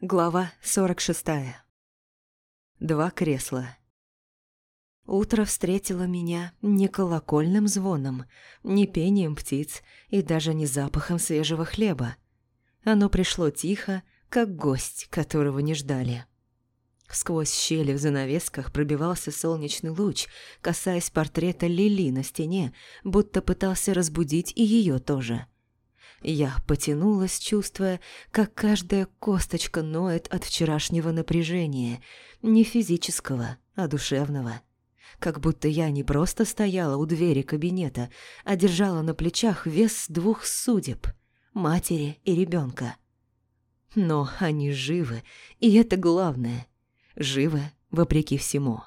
Глава 46. Два кресла. Утро встретило меня не колокольным звоном, не пением птиц и даже не запахом свежего хлеба. Оно пришло тихо, как гость, которого не ждали. Сквозь щели в занавесках пробивался солнечный луч, касаясь портрета Лили на стене, будто пытался разбудить и ее тоже – я потянулась, чувствуя, как каждая косточка ноет от вчерашнего напряжения, не физического, а душевного. Как будто я не просто стояла у двери кабинета, а держала на плечах вес двух судеб – матери и ребенка. Но они живы, и это главное. Живы вопреки всему.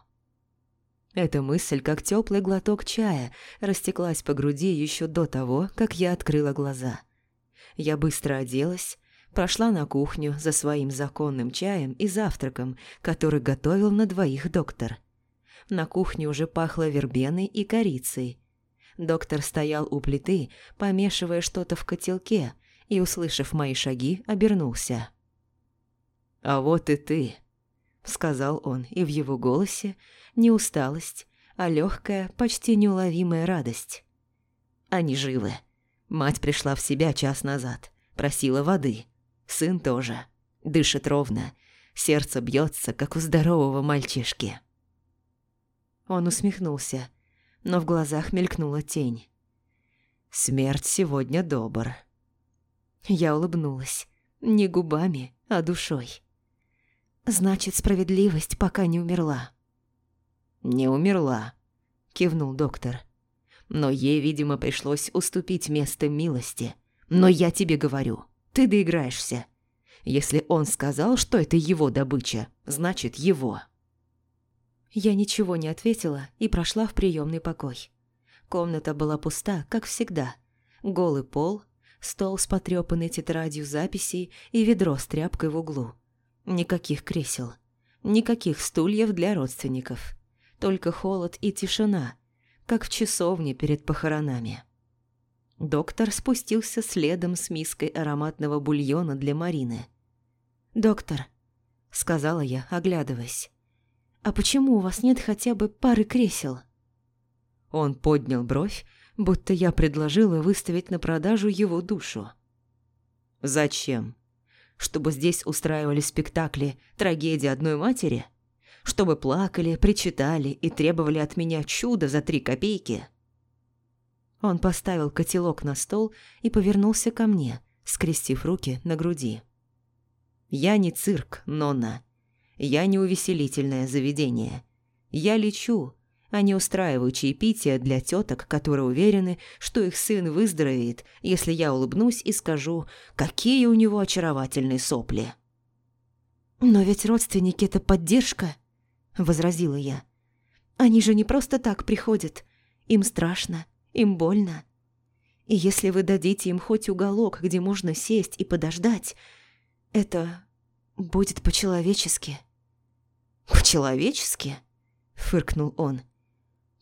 Эта мысль, как теплый глоток чая, растеклась по груди еще до того, как я открыла глаза – я быстро оделась, прошла на кухню за своим законным чаем и завтраком, который готовил на двоих доктор. На кухне уже пахло вербеной и корицей. Доктор стоял у плиты, помешивая что-то в котелке, и, услышав мои шаги, обернулся. «А вот и ты», — сказал он, и в его голосе не усталость, а легкая, почти неуловимая радость. «Они живы». Мать пришла в себя час назад, просила воды. Сын тоже. Дышит ровно. Сердце бьется, как у здорового мальчишки. Он усмехнулся, но в глазах мелькнула тень. «Смерть сегодня добр». Я улыбнулась. Не губами, а душой. «Значит, справедливость пока не умерла». «Не умерла», — кивнул доктор но ей, видимо, пришлось уступить место милости. Но я тебе говорю, ты доиграешься. Если он сказал, что это его добыча, значит его. Я ничего не ответила и прошла в приемный покой. Комната была пуста, как всегда. Голый пол, стол с потрепанной тетрадью записей и ведро с тряпкой в углу. Никаких кресел. Никаких стульев для родственников. Только холод и тишина – как в часовне перед похоронами. Доктор спустился следом с миской ароматного бульона для Марины. «Доктор», — сказала я, оглядываясь, «а почему у вас нет хотя бы пары кресел?» Он поднял бровь, будто я предложила выставить на продажу его душу. «Зачем? Чтобы здесь устраивали спектакли «Трагедия одной матери»?» Чтобы плакали, причитали и требовали от меня чуда за три копейки. Он поставил котелок на стол и повернулся ко мне, скрестив руки на груди. «Я не цирк, Нонна. Я не увеселительное заведение. Я лечу, а не устраиваю чаепития для теток, которые уверены, что их сын выздоровеет, если я улыбнусь и скажу, какие у него очаровательные сопли». «Но ведь родственники – это поддержка», – возразила я. «Они же не просто так приходят. Им страшно, им больно. И если вы дадите им хоть уголок, где можно сесть и подождать, это будет по-человечески». «По-человечески?» – фыркнул он.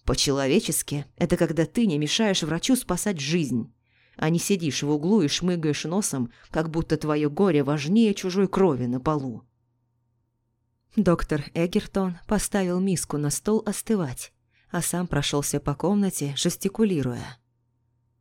«По-человечески – это когда ты не мешаешь врачу спасать жизнь, а не сидишь в углу и шмыгаешь носом, как будто твое горе важнее чужой крови на полу». Доктор Эгертон поставил миску на стол остывать, а сам прошелся по комнате, жестикулируя.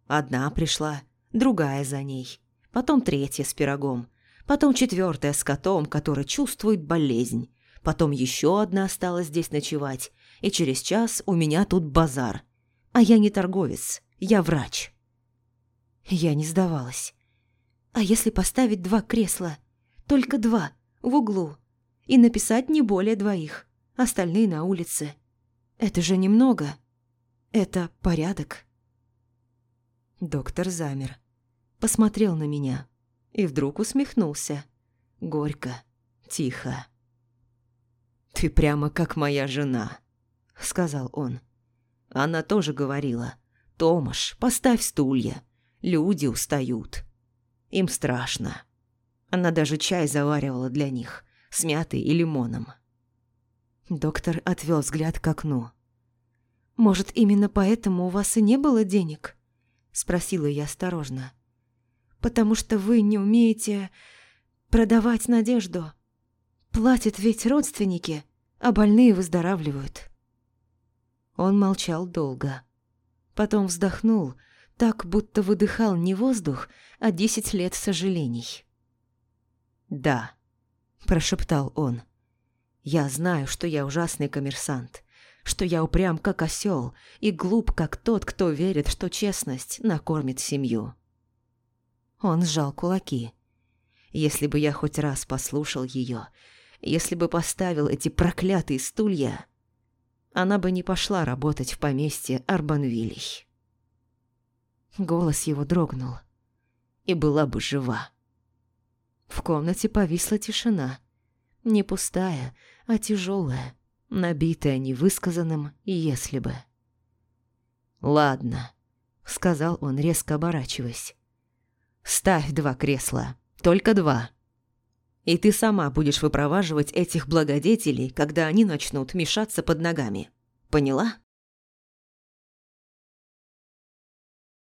Одна пришла, другая за ней, потом третья с пирогом, потом четвертая с котом, который чувствует болезнь, потом еще одна осталась здесь ночевать, и через час у меня тут базар. А я не торговец, я врач. Я не сдавалась. А если поставить два кресла? Только два, в углу, и написать не более двоих, остальные на улице. Это же немного. Это порядок. Доктор замер, посмотрел на меня и вдруг усмехнулся. Горько, тихо. «Ты прямо как моя жена», — сказал он. Она тоже говорила. «Томаш, поставь стулья. Люди устают. Им страшно». Она даже чай заваривала для них с мятой и лимоном. Доктор отвел взгляд к окну. «Может, именно поэтому у вас и не было денег?» – спросила я осторожно. «Потому что вы не умеете продавать надежду». Платят ведь родственники, а больные выздоравливают. Он молчал долго. Потом вздохнул, так будто выдыхал не воздух, а десять лет сожалений. «Да», – прошептал он, – «я знаю, что я ужасный коммерсант, что я упрям как осел и глуп как тот, кто верит, что честность накормит семью». Он сжал кулаки. Если бы я хоть раз послушал ее, если бы поставил эти проклятые стулья, она бы не пошла работать в поместье Арбанвилей. Голос его дрогнул. И была бы жива. В комнате повисла тишина. Не пустая, а тяжелая, набитая невысказанным «если бы». «Ладно», — сказал он, резко оборачиваясь. «Ставь два кресла, только два. И ты сама будешь выпроваживать этих благодетелей, когда они начнут мешаться под ногами. Поняла?»